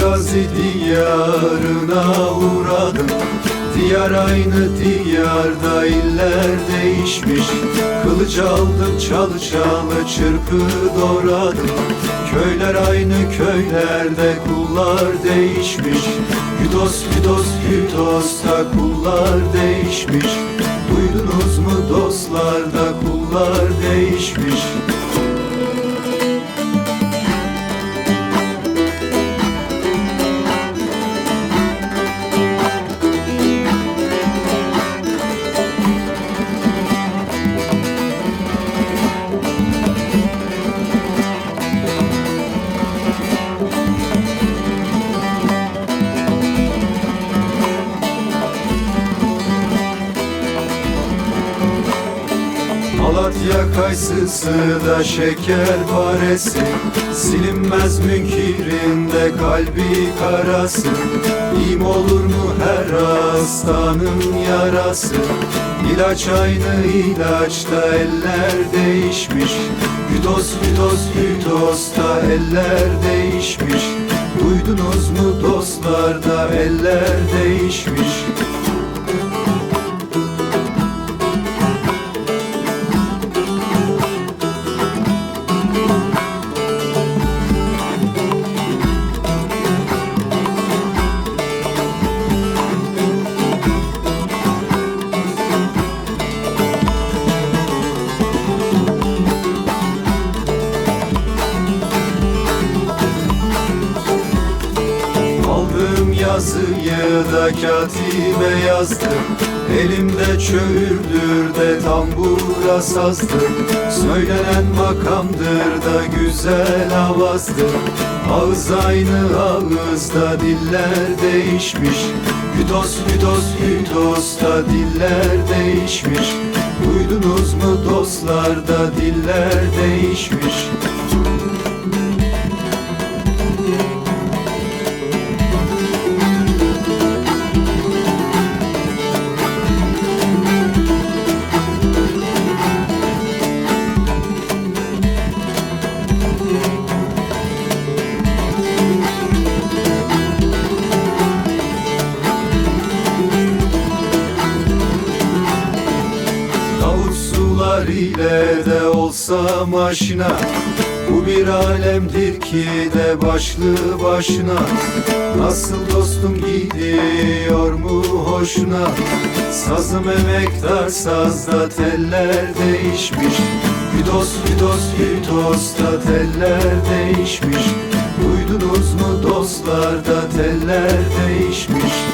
gazi diyarına uğradım. Diyar aynı diyarda iller değişmiş. Kılıç aldım çalı çalı çırpı doğradım. Köyler aynı köylerde kullar değişmiş. Güdos güdos güdosta kullar değişmiş. Duydunuz mu dostlarda kullar Malatya kayısısı da şeker paresi Silinmez münkirinde kalbi karası. İm olur mu her hastanın yarası? İlaç aynı ilaçta eller değişmiş. Güdos güdos güdosta eller değişmiş. Duydunuz mu dostlarda eller değişmiş yazıyı da katibe yazdım. Elimde çöğürdür de tambura sazdım. Söylenen makamdır da güzel avazdır Ağız aynı ağızda diller değişmiş. Güdos güdos güdosta diller değişmiş. Duydunuz mu dostlarda diller değişmiş Sular ile de olsa maşina. Bu bir alemdir ki de başlı başına. Nasıl dostum gidiyor mu hoşuna? Sazım emektar sazda teller değişmiş. Güdos güdos güdosta teller değişmiş. Duydunuz mu dostlarda teller değişmiş